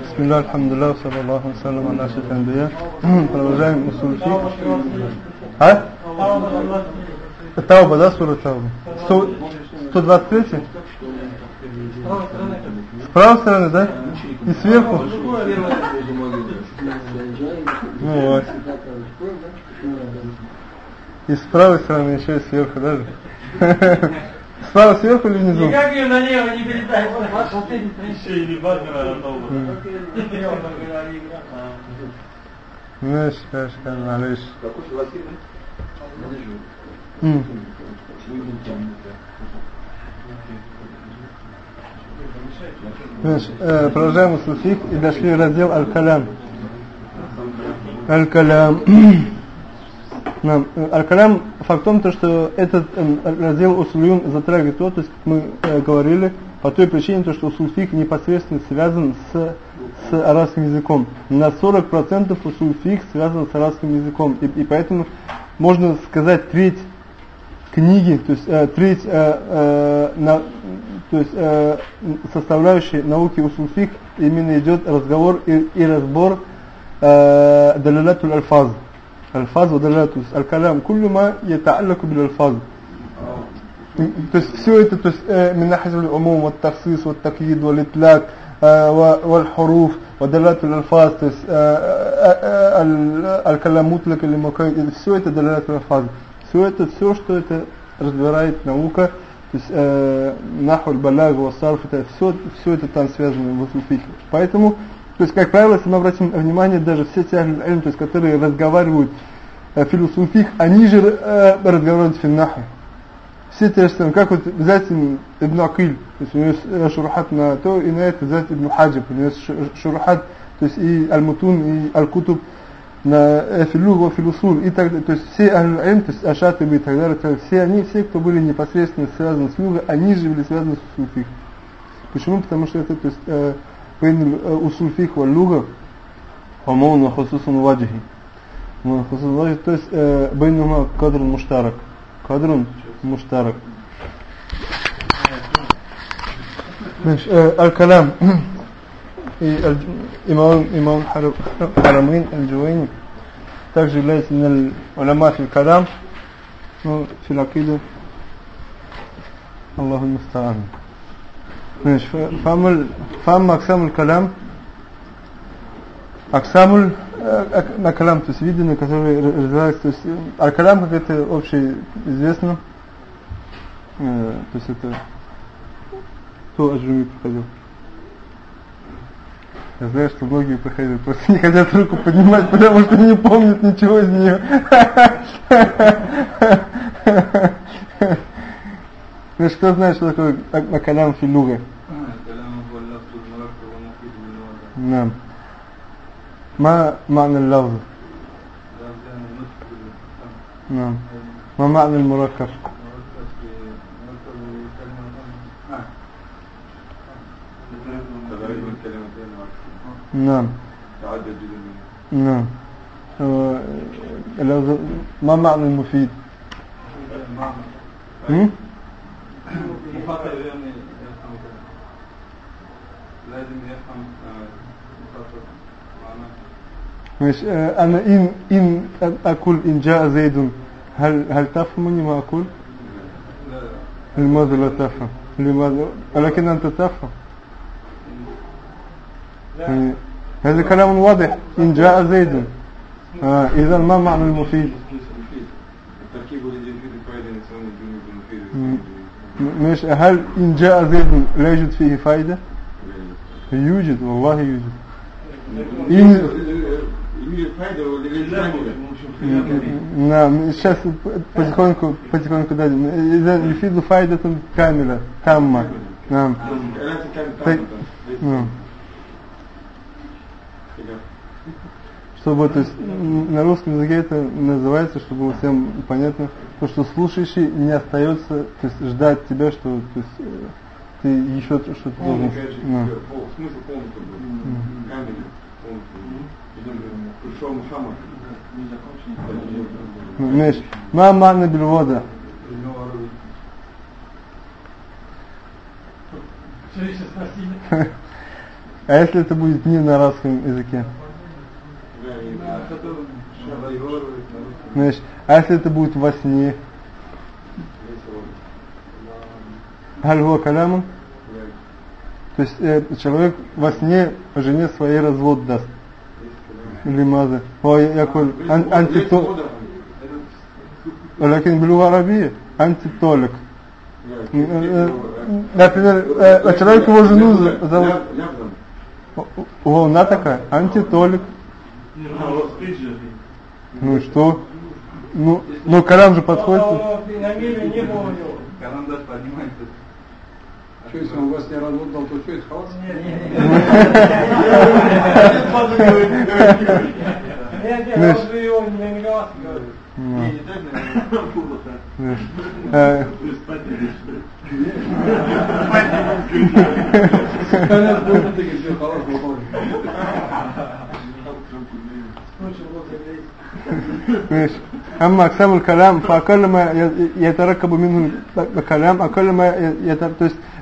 Бисмилlah, алхамдулилlah, саллаллаху алейхи ва саллям, Продолжаем усул А? Тауба, да, сура Тауба? 123? С правой стороны, да? И сверху? Ну вот. И с правой стороны еще и сверху даже. Сара сверху или внизу? Никак ее налево не передай. Вот ты не Знаешь, конечно, конечно, Алиш. Какой Василий? Mm. Значит, э, продолжаем услышать и дошли в раздел Аль-Калям. Аль-Калям. Аль-Калям факт в том, то, что этот э, раздел Усульюн затрагивает то, то есть мы э, говорили, по той причине, то, что усульфик непосредственно связан с, с арабским языком. На 40% усульфик связан с арабским языком. И, и поэтому можно сказать треть книги, то есть э, треть э, э, на, то есть э, составляющей науки усульфик именно идет разговор и, и разбор э, далилатуль альфаз. Альфаз, далилатуль, аль-калям, куллю ма ята'аллаку бил альфаз. То есть все это, то есть من ناحية العموم والتخصيص والتقييد والإطلاق والحروف ودلالات الألفاظ то есть الكلام مطلق или مقيد все это دلالات الألفاظ все это все что это разбирает наука то есть э, наху балаг вассарф это все все это там связано в усуфике поэтому то есть как правило если мы обратим внимание даже все те то есть которые разговаривают э, философик они же э, разговаривают наху все те же самые, как вот взять Ибн Акиль, то есть у него есть шурухат на то, и на это взять Ибн Хаджиб, у него есть шурухат, то есть и Аль-Мутун, и Аль-Кутуб, на Филугу, Филусул, и так далее. То есть все Аль-Айн, то есть Ашатыбы и так далее, все они, все, кто были непосредственно связаны с Лугой, они же были связаны с Усульфик. Почему? Потому что это, то есть, э, بين الأصول واللغة عموما وخصوصا وجهي خصوصا وجهي то есть بينهما قدر مشترك قدر مشترك ماشي آه الكلام إمام إمام الحرمين الجويني также является من العلماء في الكلام ну, في العقيدة الله المستعان ماشي فأما فأما أقسام الكلام أقسام на калям, то есть виды, на которые развиваются, то есть аль-калям, как это общеизвестно, э, то есть это кто Аджуми проходил? Я знаю, что многие проходили, просто не хотят руку поднимать, потому что не помнят ничего из нее. Ну что знаешь, что такое Акалям филуга? نعم. ما معنى اللفظ؟ نعم. ما معنى المركب؟ نعم. نعم. اللفظ ما معنى المفيد؟ هم؟ لازم يفهم مش أنا إن إن أقول إن جاء زيد هل هل تفهمني ما أقول؟ لماذا لا تفهم؟ لماذا؟ ولكن أنت تفهم يعني هذا كلام واضح إن جاء زيد آه إذا ما معنى المفيد؟ مش هل إن جاء زيد لا يوجد فيه فائدة؟ يوجد والله يوجد إن Да, сейчас потихоньку, потихоньку дадим. Из-за Юфиду там камера, тамма. Да. Ну. Чтобы, то есть, на русском языке это называется, чтобы всем понятно, то, что слушающий не остается, то есть, ждать тебя, что, то есть, э, ты еще что-то должен... Полный, конечно, ну. смысл. Камера. Мама מענה בלבודה? А если это будет не на арабском хм, языке? Знаешь, а если это будет во сне? Аль-Ва то есть э, человек во сне жене своей развод даст. Или мазы. Антитолик. Лакин блю арабии. Антитолик. Например, э, а человек его жену зовут. Волна такая. Антитолик. Ну что? Ну, ну Коран же подходит. Коран даже поднимается. Что, если он вас не развод дал, то что это халат? Нет, нет, Знаешь. он же его не намегалась, говорит. Ну, Не, не так, наверное. знаешь. Э, Коля будет тыкать, что халат был. Ночью был заглядеть. знаешь. أما أقسام الكلام فأقل ما ي- يتركب منه الكلام أقل ما ي- يت- то есть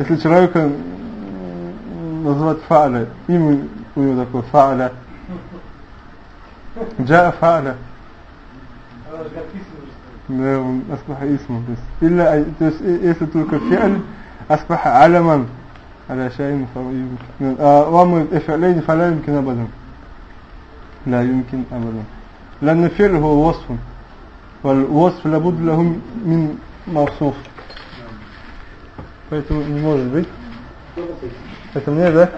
если человека м, называть фа'ля имя у него такое фа'ля جاء فعل Она же как писано же. да, он أصبح اسمه بس إلا أي- то есть э, если только فعل أصبح علما على شيء فيمكن آه، وأما الفعلين فلا يمكن أبدا لا يمكن أبدا لأن الفعل هو وصف والوصف لابد له من موصوف поэтому не может быть это мне да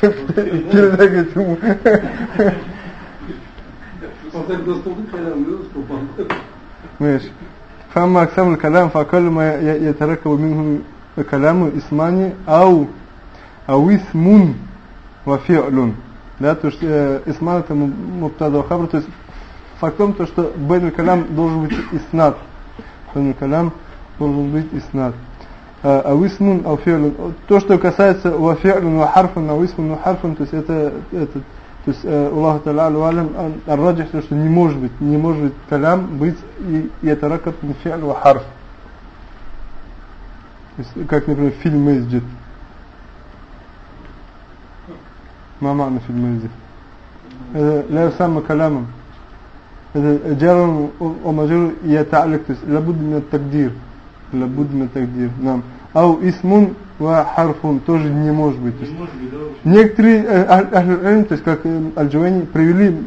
передать ему Он так достал, когда он вырос, упал. ماشي فأما أقسام الكلام فأقل ما ي- يتركب منه كلام اسمان أو أو اسم وفعل да, то есть э, اسمان это м- мубтада ва хабр, то есть фактом то, что бен калям должен быть иснат бен калям должен быть иснат. Ависмун, а ауферлун. То, что касается ваферлун, ну, вахарфун, ависмун, вахарфун, ну, то есть это, этот, то есть э, Аллаху Та'алю Алям арраджих, то, что не может быть, не может быть калям быть и, и это ракат не то есть Как, например, фильм Мейсджид. Мама на фильм Мейсджид. Это ля сама калямом. Это джарам омаджиру и это алик, то есть лабуд мин тагдир лабудна тагдир. Нам. Ау исмун ва харфун тоже не может быть. Не может быть да, некоторые аль-Джуэни, то есть как э, аль-Джуэни, привели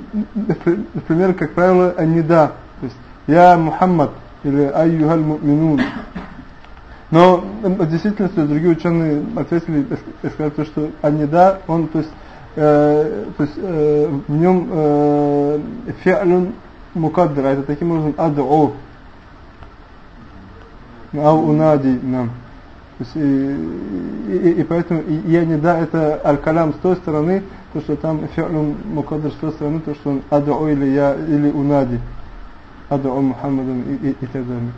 например, как правило, анида. То есть я Мухаммад или айюхаль муминун. Но э, в действительности другие ученые ответили и сказали то, что анида, он то есть э, то есть э, в нем э, фиалюн мукаддара, это таким образом ад'у, ау унади нам. То есть, и, и, и поэтому и, я не да это аль-калям с той стороны, то что там фи'лун мукаддар с той стороны, то что он аду или я или унади. Аду Мухаммадан и, и, и так далее.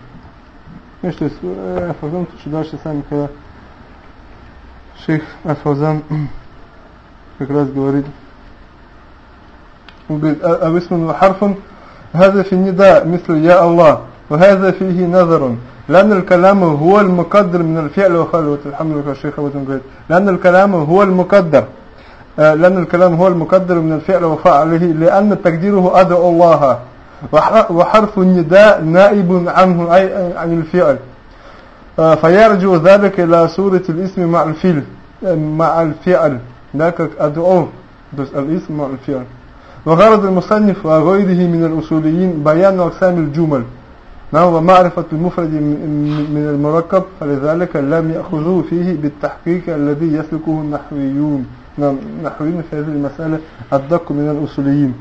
Знаешь, то есть э, фактом, что дальше сами, когда шейх Аль-Фаузан как раз говорит, он говорит, а висман харфан هذا في النداء مثل يا الله وهذا فيه نظر لأن الكلام هو المقدر من الفعل وخلوة. الحمد لله الشيخ أبو تنقيد. لأن الكلام هو المقدر. آه، لأن الكلام هو المقدر من الفعل وفعله لأن تقديره أدعو الله. وح- وحرف النداء نائب عنه أي عن الفعل. آه، فيرجع ذلك إلى صورة الاسم مع الفعل آه، مع الفعل. ذاك أدعو بس الاسم مع الفعل. وغرض المصنف وغيره من الأصوليين بيان أقسام الجمل. نعم ومعرفة المفرد من من المركب فلذلك لم يأخذوه فيه بالتحقيق الذي يسلكه النحويون نعم النحويون في هذه المسألة الدق من الأصوليين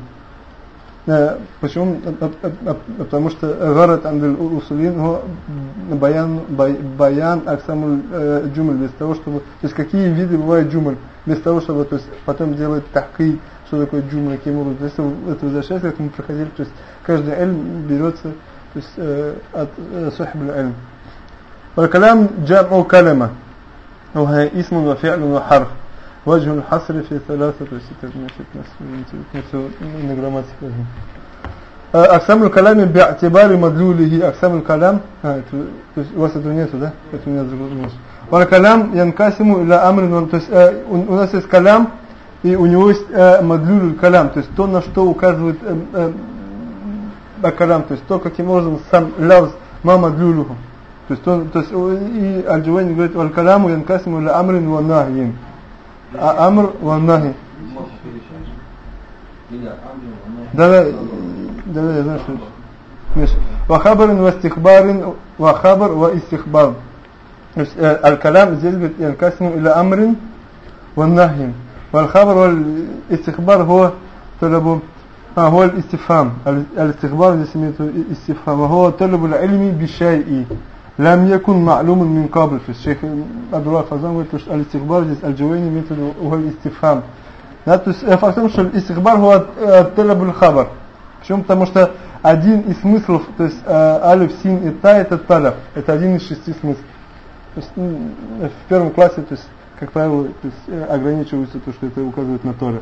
Э, почему? Э, э, потому что гарат андель усулин го баян баян аксамуль джумаль без того, чтобы то есть какие виды бывают джумаль без того, чтобы то есть потом делать тахки, что такое джумаль, каким образом. Если это возвращается, как мы проходили, то есть каждый эльм берется то есть от сахиб эльм. والكلام جمع كلمة وهي اسم وفعل وحرف وجه الحصر في ثلاثة на грамматике أقسام الكلام باعتبار مدلوله أقسام الكلام то есть у вас этого нету, да? Это у меня другой нос. والكلام ينقسم إلى أمر то есть у нас есть калям и у него есть мадлюль калям, то есть то, на что указывает калям, то есть то, каким образом сам лавз ма мадлюлуху. То есть, то, то есть и Аль-Джувайни говорит, «Валь-каляму янкасиму ля амрин ва нахьин». А амр ва нахи. Да, да, да, да, я знаю, что это. Вахабарин ва стихбарин, вахабар ва истихбар. То есть аль-калям здесь говорит, янкасиму иля амрин ва нахьин. والخبر والاستخبار هو طلب А, голь истифам. Аль-Истихбар здесь имеет истифам. Голь талибуль ильми бишайи. Лям якун ма'лумун мин кабль. То есть шейх Абдулла Фазан говорит, что аль-Истихбар здесь аль-Джуэйн имеет голь истифам. Да, то есть э, факт в том, что истихбар голь э, талибуль хабар. Почему? Потому что один из смыслов, то есть э, алиф, син и та это талаб. Это один из шести смыслов. В первом классе, то есть, как правило, то есть, ограничиваются то, что это указывает на Торе.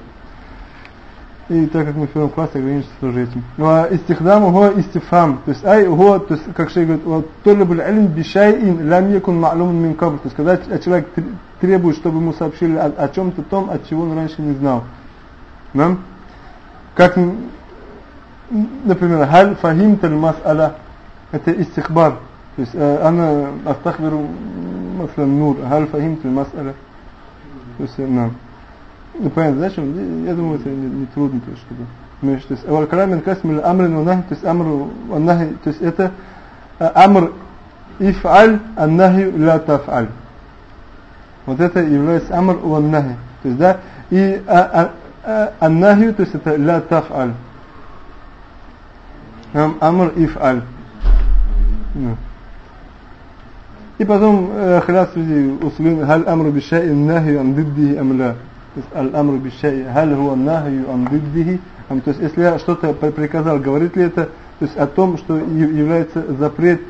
И так как мы в первом классе ограничимся тоже этим. Ну, а истихдам уго истифам. То есть ай уго, то есть как шей говорит, толибуль алим бишайин лям якун ма'лумун мин кабр. То есть когда человек требует, чтобы ему сообщили о, о чем-то том, от чего он раньше не знал. Да? Как, например, халь фахим таль мас'аля. Это истихбар. То есть э, она астахбиру маслям нур. Халь фахим таль мас'аля. То есть, э, да. Ну понятно, знаешь, Я думаю, это не, не трудно, то есть, чтобы... Мы, то есть, «Валькрамин касмил амрин унахи», то есть, Амру унахи», то есть, это «амр иф'аль, аннахи ля таф'аль». Вот это является «амр унахи». То есть, да, и «аннахи», то есть, это «ля таф'аль». «Амр иф'аль». И потом, э, среди людей, услын, «Халь амру бишаин нахи ам диддихи амля». аль-амру бишай, халь хуа нахаю ан биддихи. То есть, если я что-то приказал, говорит ли это то есть о том, что является запрет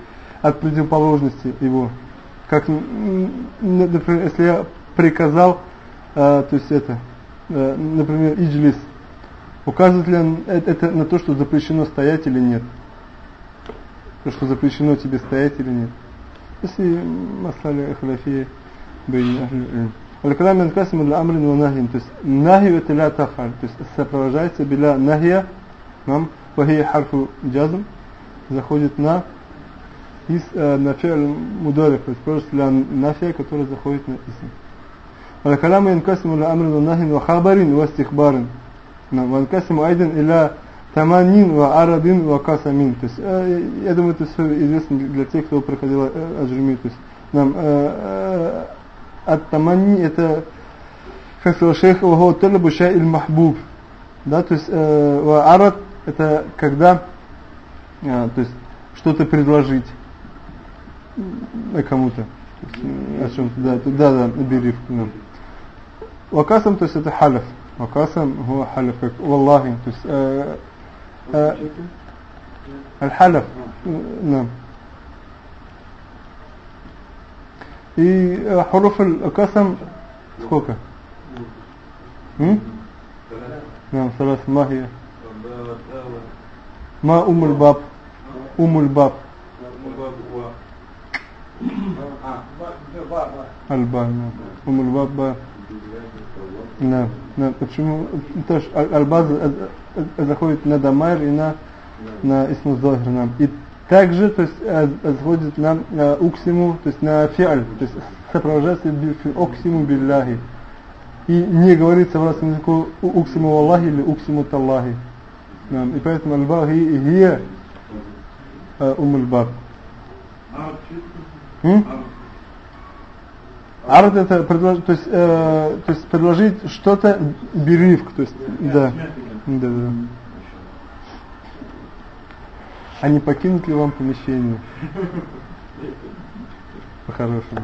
от противоположности его. Как, например, если я приказал, э, то есть это, э, например, иджлис, указывает ли он э, это на то, что запрещено стоять или нет? То, что запрещено тебе стоять или нет? Если масали халяфия бейн ахлю Аль-Калам Аль-Касим Амрин Ва-Нахин. То есть Нахи это ля тафаль. То есть сопровождается биля Нахия. Нам Вахия Харфу Джазм. Заходит на из э, на фиаль мудариф. То есть просто для нафия, который заходит на исм. Аль-Калам Аль-Касим Аль-Амрин Ва-Нахин Ва-Хабарин Ва-Стихбарин. Нам Аль-Касим Айден Иля Таманин ва Арабин ва Касамин. То есть, э, я думаю, это все известно для тех, кто проходил э, Аджурми. То есть, нам э, Ат-таманни это, как сказал шейх, ваго талабу шаиль махбуб. Да, то есть, э, арат это когда, э, то есть, что-то предложить э, кому-то. Э, о чем-то, да, да, да, набери. Да. Вакасам, то есть это халиф. Вакасам, гуа халиф, как валлахи. То есть, э, э, аль-халиф, э, да. И حروف القسم сколько? نعم ثلاث ما هي؟ ما أم الباب؟ أم الباب الباب نعم أم الباب نعم نعم почему тоже альбаз заходит на дамайр и на на исму зохир нам и также, то есть, заходит на э, уксиму, то есть на фиаль, то есть сопровождается уксиму билляхи. И не говорится в разном языку уксиму Аллахи или уксиму таллахи. И поэтому аль-бах хия ум аль-баб. Ард это предложить, то есть, э, то есть предложить что-то беривк, то есть, да, да, да. а не покинут ли вам помещение? По-хорошему.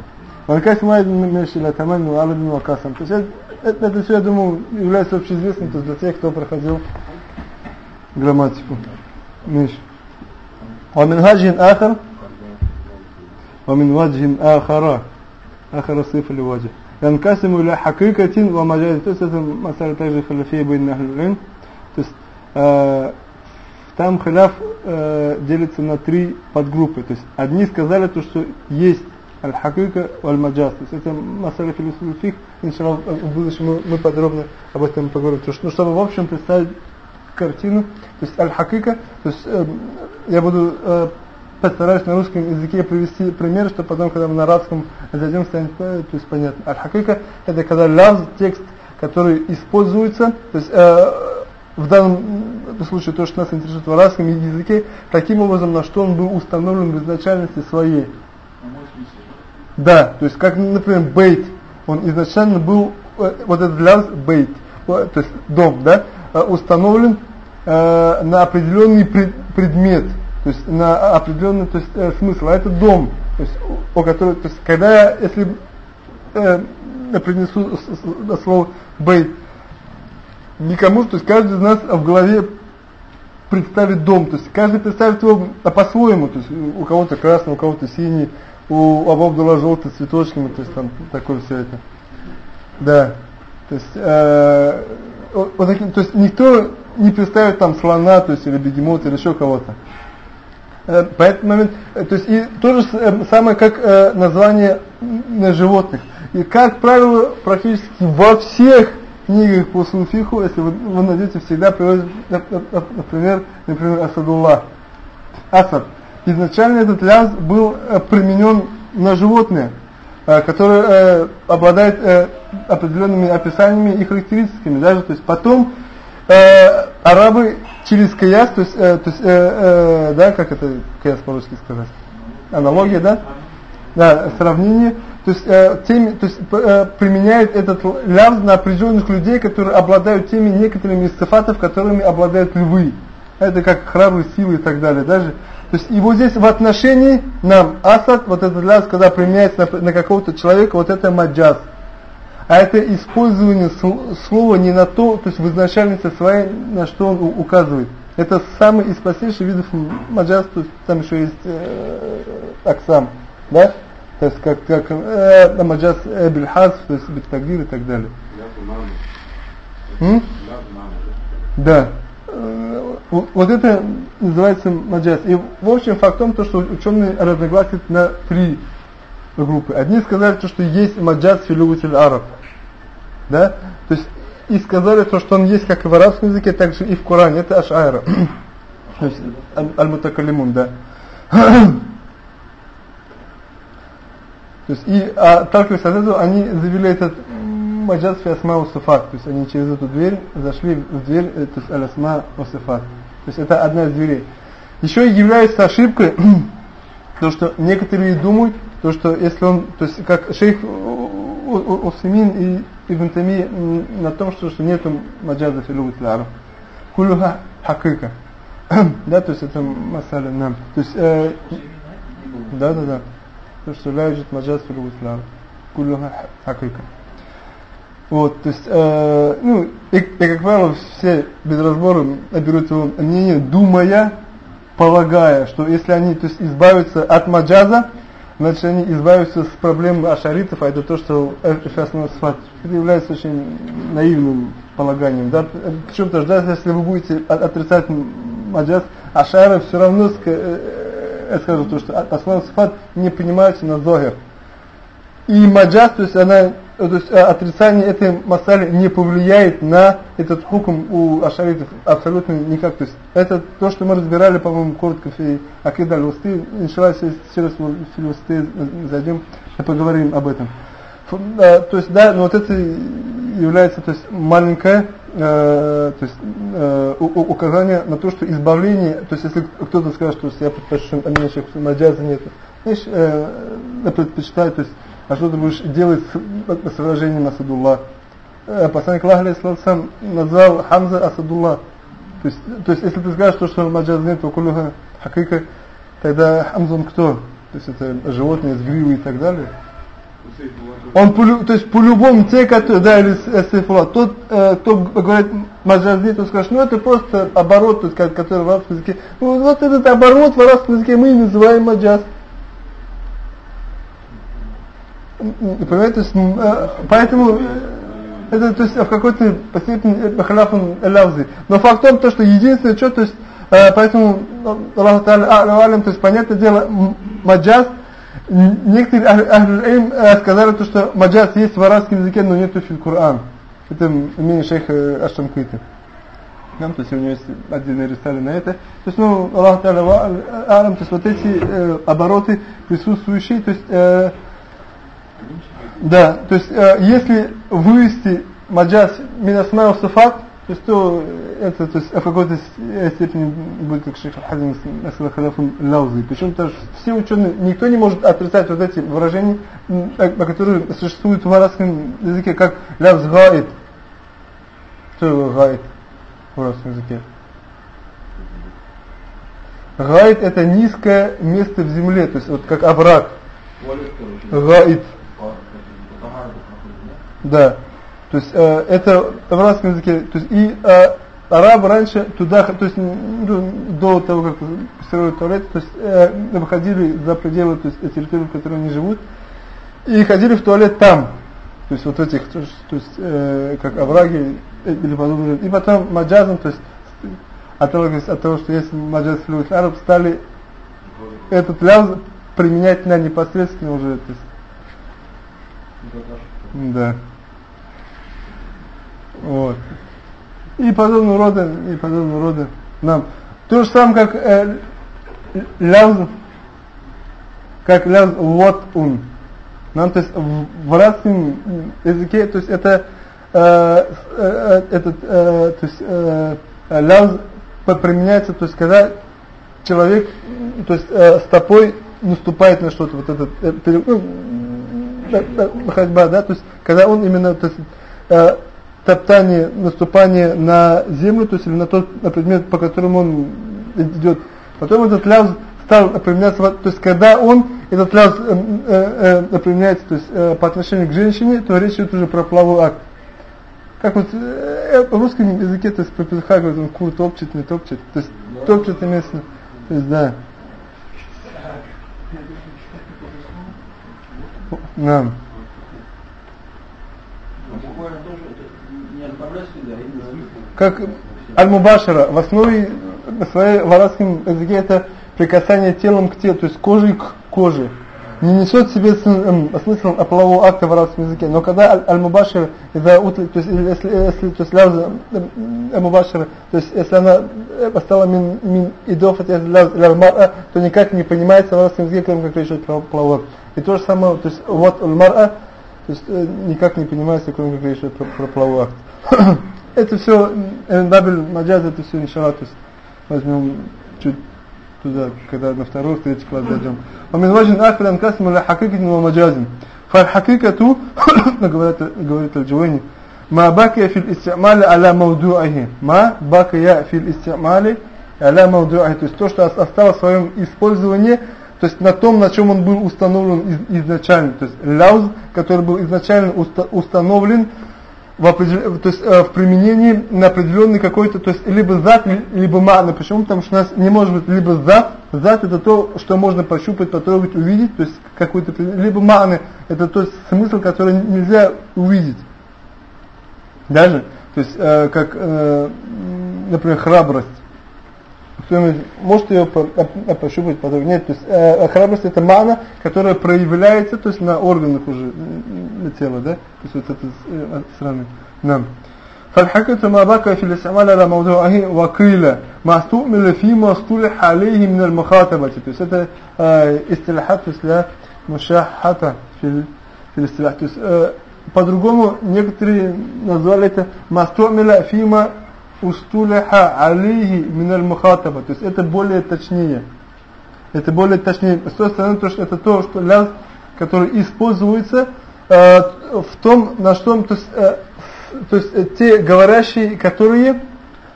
Валкас май мешила таман аладин вакасам. То есть это, это, это все, я думаю, является общеизвестным то есть для тех, кто проходил грамматику. Миш. ومن وجه آخر ومن وجه آخر آخر صفة لوجه ينقسم إلى حقيقة ومجاز то есть это مسألة также خلافية بين أهل العلم то есть э, там халяф э, делится на три подгруппы то есть одни сказали то что есть аль-хакика валь-маджаз. То есть это масаля философик, иншаллах, в будущем мы, мы подробно об этом поговорим. То есть, ну, чтобы в общем представить картину, то есть аль-хакика, то есть э, я буду э, постараюсь на русском языке привести пример, чтобы потом, когда мы на арабском зайдем, станет э, то есть понятно. Аль-хакика это когда лавз, текст, который используется, то есть э, в данном случае то, что нас интересует в арабском языке, таким образом, на что он был установлен в изначальности своей. Да, то есть как, например, бейт, он изначально был, э, вот этот ляз бейт, то есть дом, да, э, установлен э, на определенный пред, предмет, то есть на определенный то есть, э, смысл, а это дом, то есть, о котором, то есть когда я, если э, принесу слово бейт, никому, то есть каждый из нас в голове представит дом, то есть каждый представит его по-своему, то есть у кого-то красный, у кого-то синий, у Абу Абдулла желтый цветочками, то есть там такое все это. Да. То есть, э, вот таким, то есть никто не представит там слона, то есть или бегемота, или еще кого-то. Э, по этому момент, э, то есть и то же э, самое, как э, название на животных. И как правило, практически во всех книгах по суфиху, если вы, вы найдете, всегда например, например, Асадуллах. Асад изначально этот ляз был э, применен на животные, э, которые э, обладают определенными описаниями и характеристиками. Даже, то есть потом арабы через каяс, то есть, то есть да, как это каяс по-русски сказать? Аналогия, да? Да, сравнение. То есть, э, теми, то есть э, применяют этот ляз на определенных людей, которые обладают теми некоторыми из цифатов, которыми обладают львы. Это как храбрые силы и так далее. Даже то есть вот здесь в отношении нам асад, вот этот ляз, когда применяется на, на какого-то человека, вот это маджаз. А это использование слова не на то, то есть в изначальности своей, на что он указывает. Это самый из простейших видов маджаз, то есть там еще есть э, аксам, да? То есть как, как э, маджаз э, бильхаз, то есть биттагдир и так далее. Да. Э, вот это называется маджаз. И в общем факт в том, то, что ученые разногласят на три группы. Одни сказали, то, что есть маджаз филюгатель араб. Да? То есть и сказали то, что он есть как и в арабском языке, так же и в Коране. Это ашайра. аль-мутакалимун, да. То есть и только от этого они завели этот маджаз фи асма суфат. То есть они через эту дверь зашли в дверь, э, то есть аль-асма суфат. То есть это одна из дверей. Еще является ошибкой, то что некоторые думают, то что если он, то есть как шейх Усимин и Ибн Тами на том, что, что нету маджаза филу тляру. Кулюха хакыка. да, то есть это масаля нам. То есть, э, да, да, да. То, что ляжет маджаз филу тляру. Кулюха хакыка. Вот, то есть, э, ну, и, как правило, все без разбора берут его мнение, думая, полагая, что если они то есть, избавятся от маджаза, значит они избавятся с проблем ашаритов, а это то, что сейчас нас сфат. Это является очень наивным полаганием. Да? Причем даже если вы будете отрицать маджаз, ашары все равно э, скажут, то, что основной сфат не принимается на зогер. И маджаз, то есть она Э, то есть э, отрицание этой масали не повлияет на этот хукм у ашаритов абсолютно никак. То есть это то, что мы разбирали, по-моему, коротко в Акида Аль-Усты. Сейчас в Усты зайдем и поговорим об этом. Э, то есть, да, но вот это является то есть, маленькое э, то есть, э, указание на то, что избавление, то есть если кто-то скажет, что я а меня сейчас маджаза нет, значит, э, предпочитаю, то есть а что ты будешь делать с, с выражением Асадуллах? Э, посланник Аллаха сам назвал Хамза Асадуллах. То есть, то есть если ты скажешь, что, что маджаз нет, то кулюха хакика, тогда хамзун кто? То есть это животное с и так далее. Он по, то есть по-любому те, которые, да, или сейфула, тот, э, кто говорит маджазни, то скажешь, ну это просто оборот, то есть, который в арабском языке. Ну вот этот оборот в арабском языке мы называем маджаз. Понимаете, то есть, э, поэтому э, это то есть в какой-то степени халяфун лавзи. Но факт в том, то, что единственное, что, то есть, э, поэтому Аллах Та'ala, то есть, понятное дело, маджаз, Некоторые ахлюльм сказали, то, что маджаз есть в арабском языке, но нету в Коран. Это мнение шейха Аштамкита. Нам, то есть у него есть отдельные рисали на это. То есть, ну, Аллах Алам, то есть вот эти э, обороты присутствующие, то есть, э, да, то есть, э, если вывести маджаз минасмау сафат, то есть то это то есть в какой-то степени будет как шейх Хазин Хадафун Лаузи. Причем даже все ученые, никто не может отрицать вот эти выражения, которые существуют в арабском языке, как лавз гаид. Что гаид в арабском языке? Гаид это низкое место в земле, то есть вот как овраг. Гаид. Да. То есть э, это в арабском языке, то есть и э, арабы раньше туда, то есть ну, до того, как построили туалет, то есть э, выходили за пределы то есть, территории, в которой они живут, и ходили в туалет там. То есть вот этих, то есть, э, как овраги или подобное. И потом маджазом, то есть от того, от того что есть маджаз в араб, стали этот ляз применять на непосредственно уже, то есть, да. Вот. И подобного рода, и подобного рода нам. То же самое, как э, ляз, как ляз вот он. Нам, то есть в, в арабском языке, то есть это э, э, этот, э, то есть э, ляз применяется, то есть когда человек, то есть э, стопой наступает на что-то, вот этот, э, ну, ходьба, да, то есть когда он именно, то есть э, топтание, наступание на землю, то есть или на тот на предмет, по которому он идет. Потом этот ляз стал применяться, то есть когда он, этот ляз э, э, э, применяется то есть, э, по отношению к женщине, то речь идет уже про половой акт. Как вот э, в русском языке, то есть по ПЗХ говорят, он кур топчет, не топчет, то есть топчет имеется, то есть да. Да. Как аль-мубашара в основе своей в арабском языке это прикасание телом к телу, то есть кожей к коже. Не несет в себе смысл полового акта в арабском языке. Но когда аль-мубашара, то есть если, если то есть ляз аль-мубашара, то есть если она стала мин, мин идофат то никак не понимается в арабском языке, кроме как речь про половой И то же самое, то есть вот аль-мар'a, то есть никак не понимается, кроме как речь про, про половой акт. Это все, Эндабель Маджаз, это все иншалла, то есть возьмем чуть туда, когда на второй, третий класс дойдем. ومن وجه آخر انقسم إلى حقيقة ومجاز فالحقيقة говорит, говорит الجويني ما بقي في الاستعمال على موضوعه ما بقي في الاستعمال على موضوعه то есть то, что осталось в своем использовании то есть на том, на чем он был установлен изначально, то есть ляуз, который был изначально установлен в, то есть, э, в применении на определенный какой-то, то есть либо зад, либо мана. Почему? Потому что у нас не может быть либо зад, зад это то, что можно пощупать, потрогать, увидеть, то есть какой-то, либо маны, это тот смысл, который нельзя увидеть. Даже, то есть э, как, э, например, храбрость кто-нибудь может ее пощупать, потом нет. То есть э, храбрость это мана, которая проявляется, то есть на органах уже на тело, да? То есть вот это э, стороны. Нам. فالحقيقة ما بقى في الاستعمال على موضوعه وقيل ما استؤمل فيما اصطلح عليه من المخاطبة то есть это э, истилахат то есть для мушахата في في الاستلاح то есть э, по-другому некоторые назвали это мастумила фима устулиха алейхи миналь мухатаба. То есть это более точнее. Это более точнее. С той стороны, то, что это то, что ляз, который используется э, в том, на что, то есть, э, то есть э, те говорящие, которые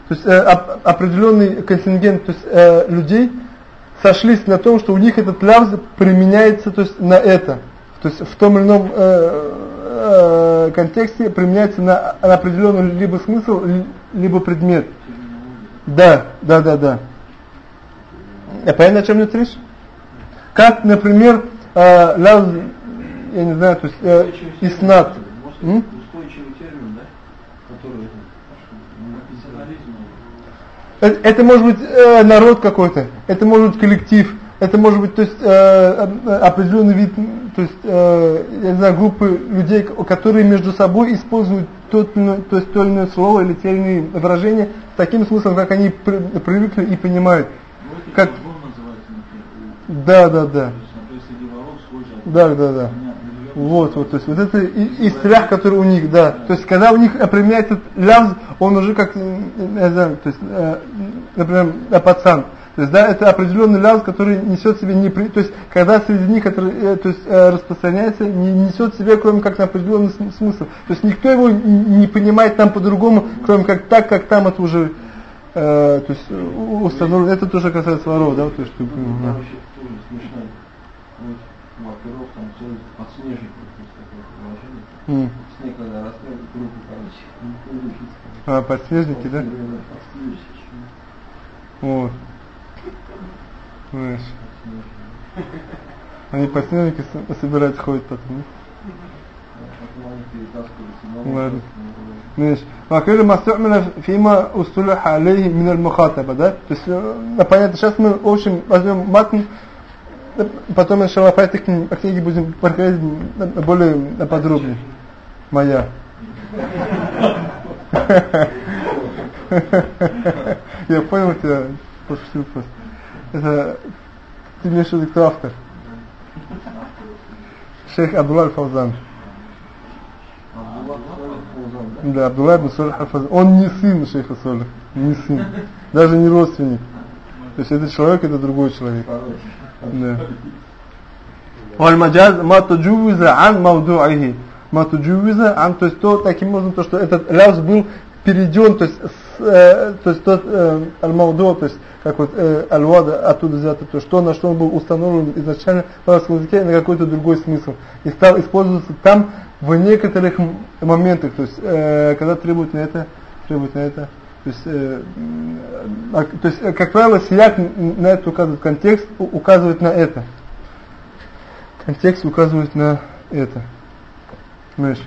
то есть э, оп- определенный контингент то есть, э, людей сошлись на том, что у них этот лявз применяется то есть, на это. То есть в том или ином э, э, контексте применяется на, на определенный либо смысл, ли- либо предмет. Да, да, да, да. Понятно, о чем идет речь? Как, например, э, лявз, я не знаю, то есть э, иснат. М? Устойчивый термин, да? Который это, ну. Э, Это может быть э, народ какой-то, это может быть коллектив, это может быть то есть, э, э, определенный вид, то есть, э, я не знаю, группы людей, которые между собой используют тот, то, есть, то или иное слово или те или иные выражения таким смыслом, как они при- привыкли и понимают. Ну, это Как-. Да, да, да. Да, да, да. Понятно. Вот, вот, то есть вот это и, и страх, который у них, да. То есть когда у них применяется лявз, он уже как, я знаю, то есть, э, например, э, пацан. То есть, да, это определенный лявз, который несет в себе не при, то есть, когда среди них это, э, то есть, э, распространяется, не несет в себе, кроме как на определенный см- смысл. То есть никто его не понимает там по-другому, кроме как так, как там это уже, э, то есть, установлено. Это тоже касается воров, да, то, Ну, еще тоже смешно. Вот, вампиров там целый подснежник, то есть такое. Снег, когда растает, руку, короче, не. А, подснежники, да? Подснежники. Вот. Знаешь. Они подснежники с- собирать ходят потом. Потом они перетаскиваются на Ладно. на- Знаешь. وكل ما استعمل فيما أصطلح عليه من المخاطبة, да? То есть, э, понятно, сейчас мы, в общем, возьмем матн, э, потом, иншаллах, по этой книге, по книге будем проходить э, более э, подробнее. Моя. Я понял тебя, пошутил просто. Это, ты мне что-то кто автор? Шейх Абдуллах Аль-Фаузан. Да, Абдуллах ибн Солих Фаузан. Он не сын шейха Солих, не сын, даже не родственник. То есть этот человек, это другой человек. Да. Валь-маджаз ма туджувиза ан мавду'ихи. Ма туджувиза ан, то есть то, таким образом, то, что этот ляз был перейден, то есть Э, то есть тот э, аль-мауду, то есть как вот э, аль-вада оттуда взято, то что на что он был установлен изначально в арабском языке на какой-то другой смысл. И стал использоваться там в некоторых моментах, то есть э, когда требует на это, требует на это. То есть, э, а, то есть как правило, сияк на это указывает, контекст указывает на это. Контекст указывает на это. Понимаешь?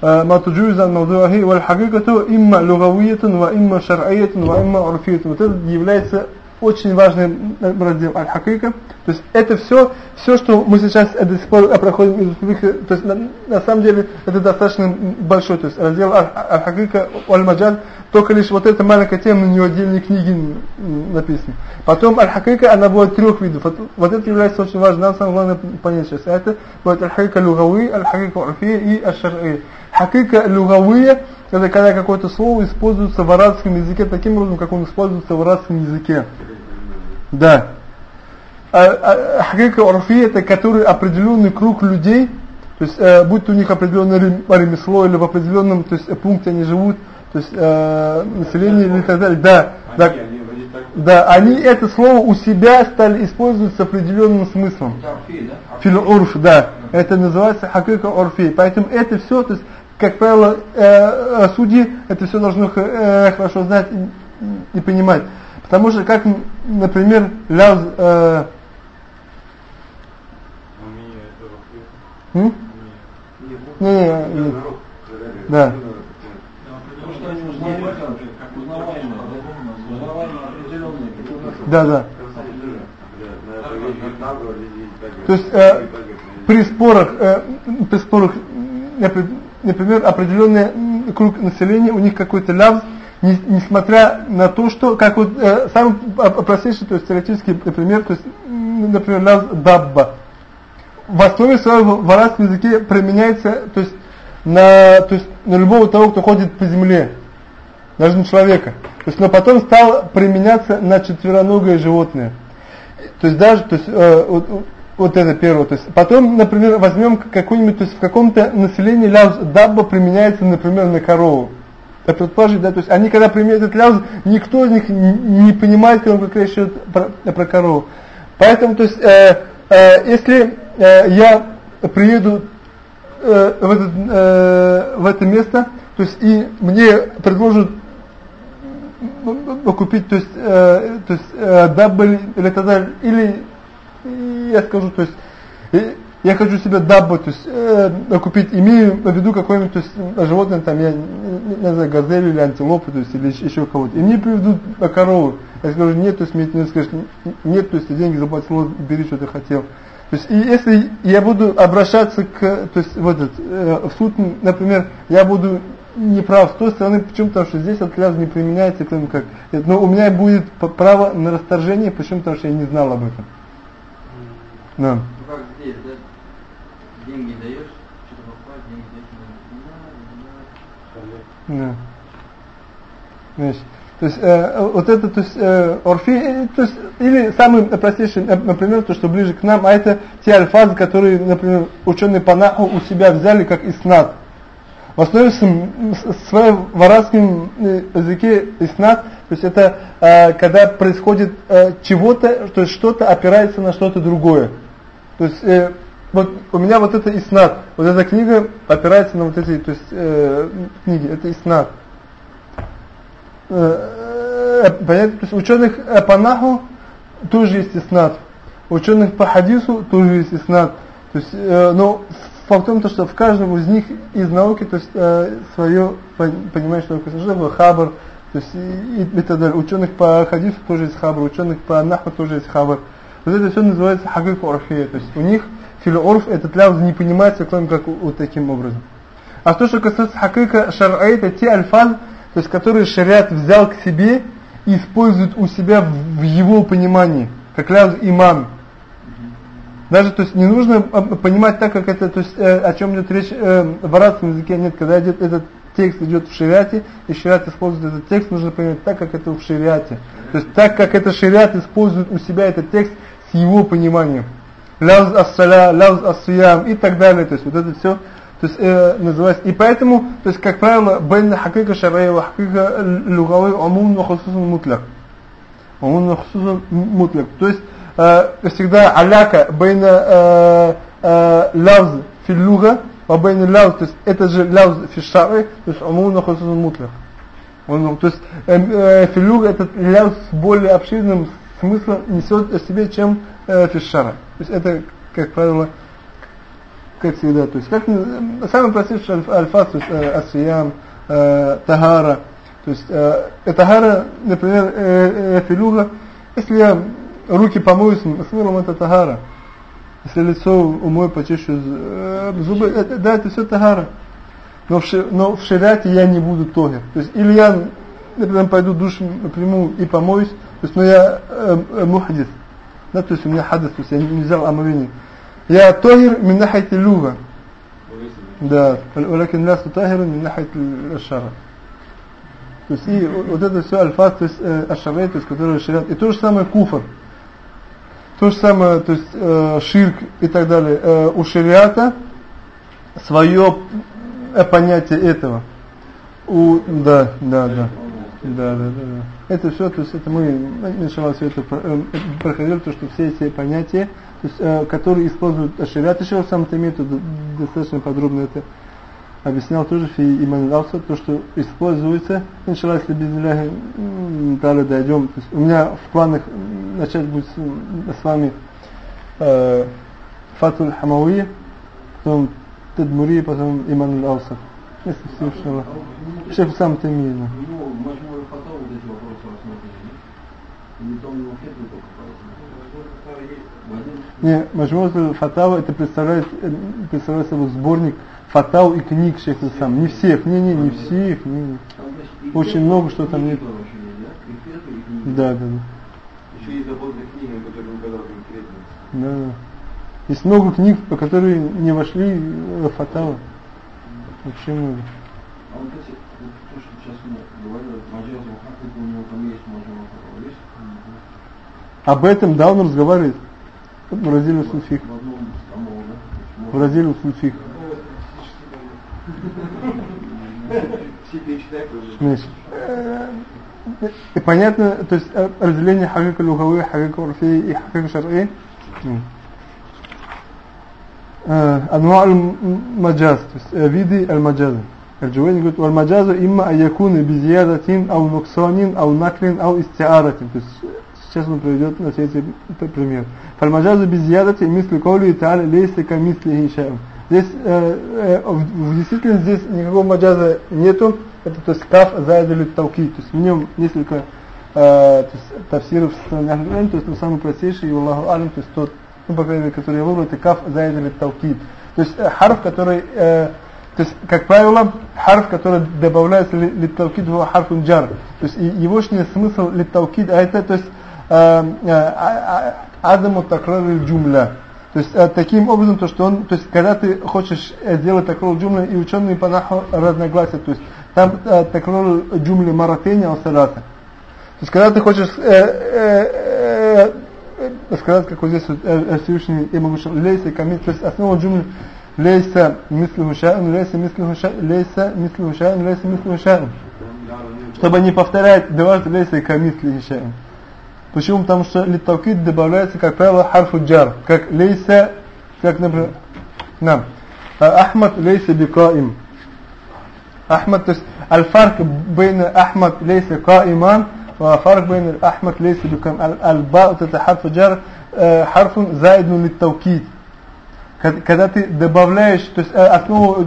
Э, матуджуиза мавдуахи вальхагикату имма лугавиятун ва имма шар'иятун ва имма урфиятун. Вот это является очень важным разделом аль-хакика. То есть это все, все, что мы сейчас до сих пор проходим из условий, то есть на, на самом деле это достаточно большой, то есть раздел аль-хакика, аль-маджад, только лишь вот эта маленькая тема, у нее отдельные книги написаны. Потом аль-хакика, она будет трех видов. Вот, вот это является очень важным, нам самое главное понять сейчас. Это будет аль-хакика люгавы, аль-хакика урфи и аль-шар'и хакика лугавыя это когда какое-то слово используется в арабском языке таким образом, как он используется в арабском языке. Да. А, а, хакика урфия это который определенный круг людей, то есть э, будь то у них определенное рем- ремесло или в определенном то есть, э, пункте они живут, то есть э, население или так далее. Да, да, Они, так... да, они это слово у себя стали использовать с определенным смыслом. Да? Фил-урф, да. Это называется хакика урфи. Поэтому это все, то есть, как правило, э, судьи это все должны э, хорошо знать и, и понимать. Потому что, как, например, ляз... Э? Не, не, не. Да. Да? Да. То есть э, при спорах, э, при спорах, напри- например, определенный круг населения, у них какой-то лявз, не- несмотря на то, что, как вот э, самый простейший, то есть теоретический пример, то есть, например, лявз дабба. В основе своего в арабском языке применяется, то есть на, то есть на любого того, кто ходит по земле, даже на человека. То есть, но потом стал применяться на четвероногое животное. То есть даже, то есть, э, вот, это первое. То есть, потом, например, возьмем какой-нибудь, то есть в каком-то населении ляус дабба применяется, например, на корову. предположить, да, то есть они когда применяют этот ляуз, никто из них не, понимает, когда он речь идет про, про корову. Поэтому, то есть, э, э, если э, я приеду э, в, этот, э, в это место, то есть и мне предложат купить, то есть, э, то есть э, дабль или далее, или я скажу, то есть я хочу себе даббу, то есть э, купить, имею в виду какое-нибудь то есть, животное, там, я не, не знаю, газелю или антилопу, то есть, или еще кого-то. И мне приведут корову. Я скажу, нет, то есть, мне скажешь, нет, то есть, деньги заплатил, бери, что ты хотел. То есть, и если я буду обращаться к, то есть, вот этот, э, в суд, например, я буду не прав с той стороны, почему? Потому что здесь откляз не применяется, как. Но у меня будет право на расторжение, почему? Потому что я не знал об этом. Да. Ну как здесь, да? Деньги даешь, что-то покупать, деньги даешь, не Да. Значит, то есть э, вот это, то есть э, орфи, э, то есть или самый простейший, э, например, то, что ближе к нам, а это те альфазы, которые, например, ученые по наху у себя взяли как иснат. В основе своем в арабском э, языке иснат, то есть это э, когда происходит э, чего-то, то есть что-то опирается на что-то другое. То есть э, вот у меня вот это иснат, вот эта книга опирается на вот эти, то есть э, книги, это иснат. Э, э, понятно? То есть ученых э, по наху тоже есть иснат, ученых по хадису тоже есть иснат. То есть, э, но факт в том, что в каждом из них из науки, то есть э, свое понимание, что такое хабар, то есть и, и, и так далее. Ученых по хадису тоже есть хабар, ученых по наху тоже есть хабар. Вот это все называется хакик орфия. То есть у них филорф этот ляуз не понимается, кроме как вот таким образом. А то, что касается хакика шар'ай, это те альфаз, то есть которые шариат взял к себе и использует у себя в, его понимании, как ляуз иман. Даже, то есть, не нужно понимать так, как это, то есть, э, о чем идет речь э, в арабском языке, нет, когда идет этот текст идет в шариате, и шариат использует этот текст, нужно понимать так, как это в шариате. То есть, так, как это шариат использует у себя этот текст с его пониманием. Лауз ас-саля, лауз ас-суям и так далее. То есть, вот это все то есть, э, называется. И поэтому, то есть, как правило, бен хакика шарая ва хакика лугавай умун ва хусусун мутляк. Умун ва хусусун мутляк. То есть, э, всегда аляка бен э, э, лавз филлуга, а бен лавз, то есть, это же лавз фи шары, то есть, умун ва хусусун мутляк. Он, то есть, э, э, филлуга этот лавз с более обширным смыслом несет в себе, чем э, фишара. То есть, это, как правило, как всегда. То есть, как самый простейший альфаз, то есть э, э, тагара. То есть, э, тагара, например, э, э, филуга, если я руки помою с мылом, это тагара. Если лицо умою, почищу э, зубы, да, это все тагара. Но в, но в шариате я не буду тогер. То есть, или я, например, пойду душ приму и помоюсь, то есть, но я э, э, мухдис. Да, то есть у меня хадис, то есть я не взял омовение. Я тогер من ناحية اللغة да ولكن لا طاهر من ناحية الشرع то есть и вот это все альфаз то есть э, ашарей то есть который шариат и то же самое куфр то же самое то есть э, ширк и так далее э, у шариата свое э, понятие этого у да да да да, да, да, да. Это все, то есть это мы, иншаллах, все это э, проходили, то, что все эти понятия, то есть, э, которые используют шариат, еще сам Тамид достаточно подробно это объяснял тоже фи иман алса, то, что используется, иншаллах, если без далее дойдем. То есть, у меня в планах начать будет с, с вами э, Фатуль Хамауи, потом Тадмури, потом Иман алса Если все, иншаллах. Шейх сам Тамид. Не, Маджмут Фатава это представляет, представляет собой сборник фатау и книг Шейх сам. Не всех, не, не, не всех, не, не. Очень много что там нет. Да, да, да. Еще есть заборная книга, которую угадал конкретно. Да. Есть много книг, по которые не вошли в Фатава. Вообще много. А вот эти, то, что сейчас мы говорили, Маджаз Мухахик, у него там есть Маджаз есть? Об этом, да, он Бразилию сульфик. Бразилию сульфик. И понятно, то есть э, разделение хакика лугави, хакика урфи и хакика шар'и. أنواع المجاز э, виды المجازа الجوين يقول والمجاز إما أن يكون بزيادة أو نقصان أو نقل أو استعارة то есть э, Сейчас он приведет на третий пример. Фальмаджазу без ядати мисли колю и тали лейся ка мисли хишам. Здесь, в, в действительности здесь никакого маджаза нету. Это то есть каф заедали талки. То есть в нем несколько э, то есть, тафсиров с то есть ну, самый простейший, и Аллаху Алим, то есть тот, ну, по крайней мере, который я выбрал, это каф заедали талки. То есть харф, который... То есть, как правило, харф, который добавляется литтаукид, его харф джар. То есть, его же смысл литтаукид, а это, то есть, Эм, э, а, азаму такрар джумля. То есть э, таким образом, то что он, то есть когда ты хочешь э, сделать такрар джумля, и ученые по наху разногласят, то есть там такрар джумля маратени алсалата. То есть когда ты хочешь сказать, как вот здесь Всевышний и Могущий, лейся камит, то есть основа джумля лейса мислиху ша'н, лейса мислиху ша'н, лейса мислиху ша'н, лейса мислиху ша'н. Чтобы не повторять дважды лейса камит лейса ша'н. почему потому что литавкид добавляется как правило харфу джар как лейса как например нам Ахмад лейса бикаим Ахмад то есть аль-фарк бейна Ахмад лейса каиман وفرق بين الأحمد ليس بكم الباء تتحرف جر حرف زائد للتوكيد когда ты добавляешь, то есть основу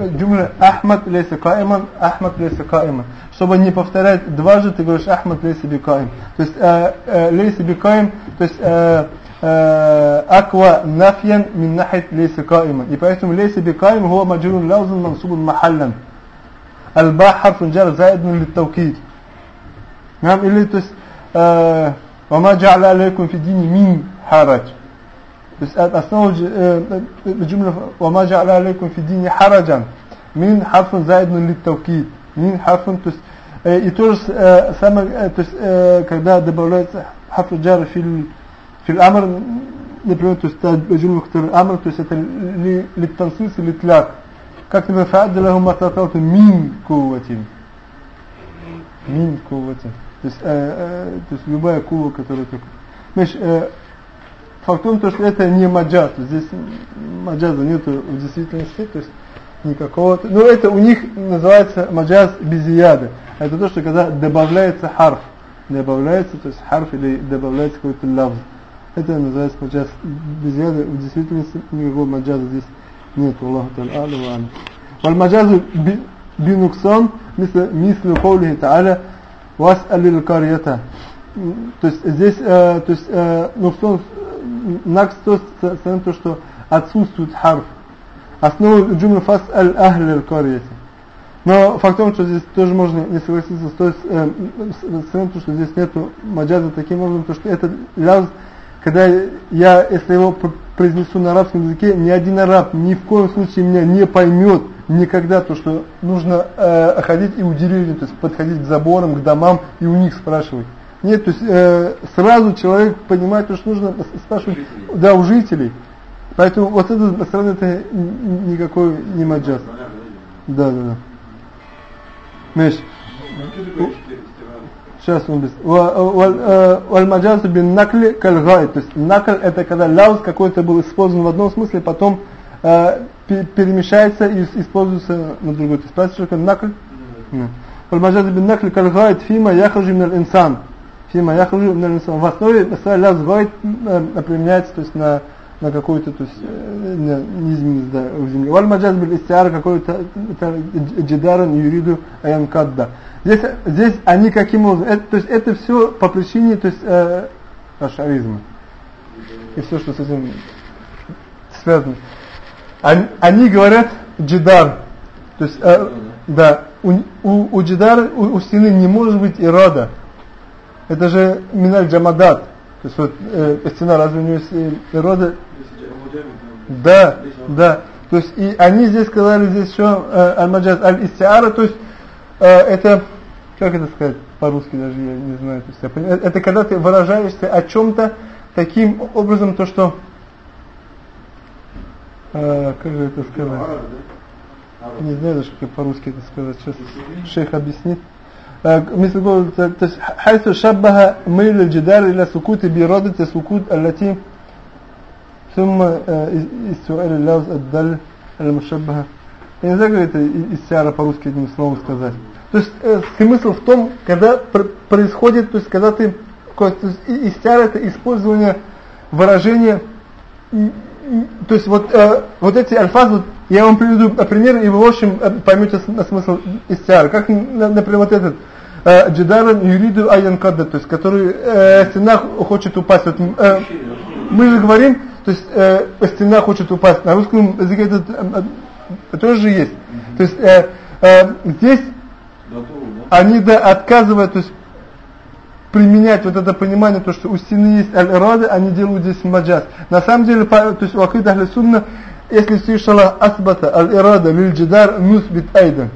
джумля Ахмад лейса каиман, Ахмад лейса каиман. Чтобы не повторять дважды, ты говоришь Ахмад лейса бикаим. То есть лейса бикаим, то есть аква нафьян мин нахит лейса каиман. И поэтому лейса бикаим هو مجرور لفظا منصوب محلا. الباء حرف جر زائد للتوكيد. نعم или то есть وما جعل عليكم في الدين من حرج. То есть основа джумля وما جعل عليكم في الدين حرجا من حرف زائد للتوكيد من حرف то есть и то же самое то есть когда добавляется حرف جار في في الامر например то есть джумля который амр то есть это للتنصيص للإطلاق как например فأد لهم ما تطلعت من قوة من قوة то есть то есть любая кува которая только Значит, Факт в том, то что это не маджаз. Здесь маджаза нету в действительности, то есть никакого... ну это у них называется маджаз без яды. А это то, что когда добавляется харф. Добавляется, то есть харф или добавляется какой-то лавз. Это называется маджаз без яды. В действительности никакого маджаза здесь нет. Аллаху та'а'ла вa'аля. Валь-маджазу бинуксон мислю каулихи та'аля вас'алил карьята. То есть здесь, э, то есть, э, накс то то что отсутствует харф основа джумла фас аль ахль аль но факт в том, что здесь тоже можно не согласиться с, той, э, с тем, что здесь нету маджаза таким образом, то что это ляз, когда я, если его произнесу на арабском языке, ни один араб ни в коем случае меня не поймет никогда то, что нужно э, ходить и у деревьев, то есть подходить к заборам, к домам и у них спрашивать. Нет, то есть э, сразу человек понимает, что нужно спрашивать, да, у жителей. Поэтому вот эта сторона это никакой не маджаз. Да, да, да. Меш. Сейчас он без. Валь-маджаз бин накли кальгай. То есть накль это когда ляус какой-то был использован в одном смысле, потом э, перемещается и используется на другой. То есть спрашиваешь, накль? Валь-маджаз бин накли кальгай фима яхажи мин инсан фима яхружу в основе ляз гайд применяется то есть на на какой-то то есть низменность да, в земле. Валь маджаз бил истиар какой-то джидаран юриду аянкадда. Здесь здесь они каким образом это, то есть это все по причине то есть э, ашаризма. И все что с этим связано. Они, они говорят джидар. То есть э, да, у, у, у джидара у, у стены не может быть ирада. Это же миналь джамадат. То есть вот э, стена разве у нее природа? Да, да. То есть и они здесь сказали здесь что э, аль-маджаз аль-истиара, то есть э, это как это сказать по-русски даже я не знаю. То есть, это, это когда ты выражаешься о чем-то таким образом, то что э, как же это сказать? Не знаю даже, как по-русски это сказать. Сейчас шейх объяснит. مثل قول حيث شبه ميل الجدار إلى سكوت بإرادة سكوت التي ثم استوائل اللفظ الدل المشبهة я не знаю, как это истиара по-русски этим словом сказать. То есть э, смысл в том, когда пр происходит, то есть когда ты, то есть истиара это использование выражения, то есть вот, э, вот эти альфазы, вот, я вам приведу пример, и вы в общем э, поймете смысл истиара. Как, например, вот этот, э, джидаран юриду аян кадда, то есть который э, стена хочет упасть. Вот, э, мы же говорим, то есть э, стена хочет упасть. На русском языке этот э, тоже есть. То есть э, э, здесь они да, отказывают, то есть применять вот это понимание, то, что у стены есть аль-ирада, они делают здесь маджаз. На самом деле, то есть у Акида Ахли Сунна, если слышала асбата аль-ирада лиль-джидар нусбит айдан.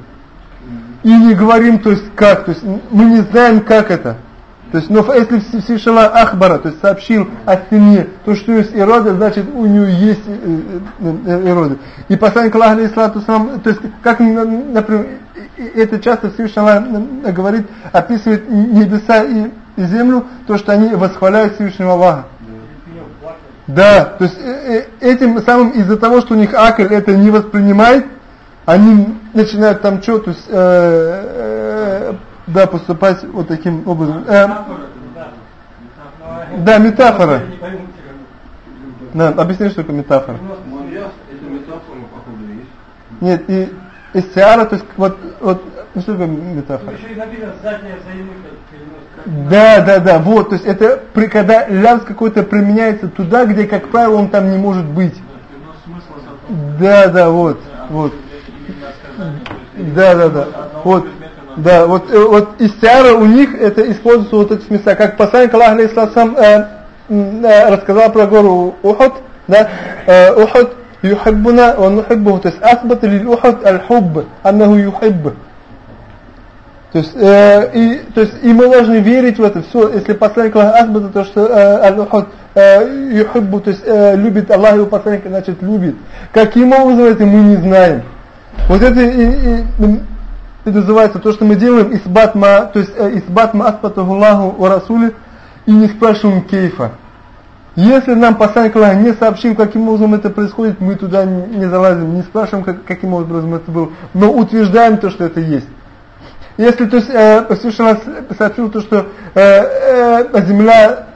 И не говорим, то есть как, то есть мы не знаем, как это. То есть, но если Всевышала Ахбара, то есть сообщил о стене, то что есть ирода, значит у нее есть э, э, э, ирода. И посланник Аллаха, алейхиссалату то есть, как, например, это часто Всевышний говорит, описывает небеса и, землю, то, что они восхваляют Всевышнего Аллаха. Да, то есть этим самым из-за того, что у них акль это не воспринимает, они начинают там что, то есть э, э, да, поступать вот таким образом. Э, да, метафора. Да, объясни, что такое метафора. Нет, и истиара, то есть вот, вот ну что такое метафора? Да, да, да, вот, то есть это при, когда лямс какой-то применяется туда, где, как правило, он там не может быть. Да, да, вот, вот. Да, да, да. Вот. Да, вот, э, вот истиара у них это используется вот эти места. Как посланник Аллаха алейхиссалам э, э, рассказал про гору Ухуд, да, э, Ухуд ва нухиббуху. То есть лил Ухуд аль-хубб, аннаху юхибб. То есть, э, и, то есть, и мы должны верить в это все. Если посланник Аллаха асбата, то что э, аль-Ухуд э, юхиббу, то есть э, любит Аллах его посланника, значит любит. Каким образом это мы не знаем. Вот это и, и, это называется то, что мы делаем исбат ма, то есть э, исбат ма асбатаху Аллаху ва Расуле и не спрашиваем кейфа. Если нам посланник Аллаха не сообщил, каким образом это происходит, мы туда не залазим, не спрашиваем, как, каким образом это было, но утверждаем то, что это есть. Если то есть э, Всевышний сообщил то, что э, э, земля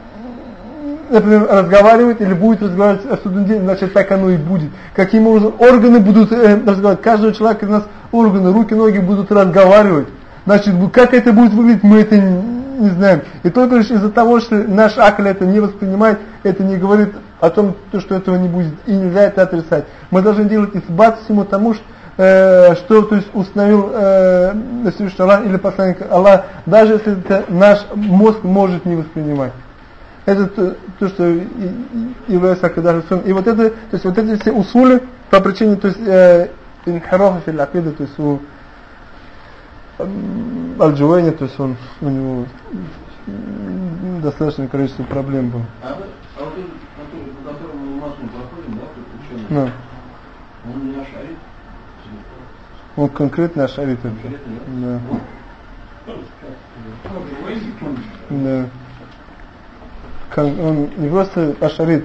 например, разговаривает или будет разговаривать о судном день, значит так оно и будет. Каким образом органы будут э, разговаривать, каждый человек из нас органы, руки, ноги будут разговаривать. Значит, как это будет выглядеть, мы это не знаем. И только лишь из-за того, что наш акаль это не воспринимает, это не говорит о том, что этого не будет. И нельзя это отрицать. Мы должны делать избат всему тому, что, э, что то есть, установил э, Всевышний или посланник Аллах, даже если это наш мозг может не воспринимать. Это то, то что является акидар И вот это, то есть вот эти все усули по причине, то есть э, инхирафа фил акида, то есть у Аль-Джуэйни, то есть он, у него достаточное количество проблем было. А, вы, а вот этот, по которому мы массу проходим, да, тут ученый, да. он не ашарит? Он конкретно ашарит. Конкретно, да? Да. Да. Он не просто ашарит,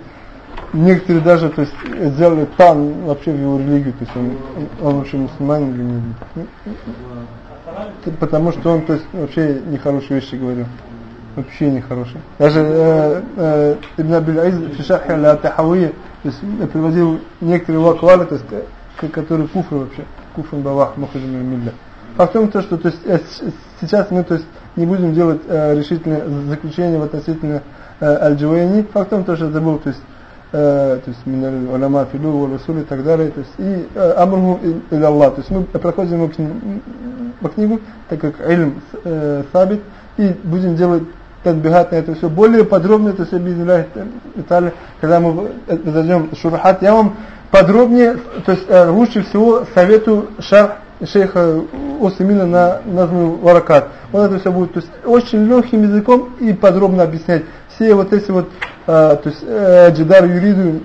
некоторые даже то есть, сделали тан вообще в его религию, то есть он, он вообще мусульманин или нет. Потому что он то есть, вообще нехорошие вещи говорил. Вообще нехорошие. Даже э, э, Ибн Абиль Айз в Шахе ля Тахавия приводил некоторые его аквары, то есть, э, которые куфры вообще, куфрын бавах, мухаджим милля. Факт в том, то, что то есть, э, сейчас мы то есть, не будем делать э, решительное заключение в относительно э, Аль-Джуэйни. Факт в том, то, что это был то есть, то есть миналь уляма филу расуль и так далее, то есть и амрху или Аллах. То есть мы проходим по книгу, так как ильм сабит, и будем делать тадбихат на это все. Более подробно это все Италии, когда мы зайдем шурахат, я вам подробнее, то есть лучше всего советую шарх шейха Усамина на названную варакат. Вот это все будет то есть, очень легким языком и подробно объяснять все вот эти вот, а, то есть э, джидар юриду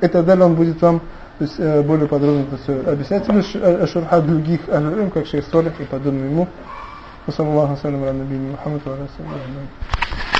и так далее, он будет вам То есть э, более подробно это все объясняется лишь э, шурха других аль как шейх Солих и подобные ему. وصلى الله وسلم على نبينا محمد وعلى اله وصحبه اجمعين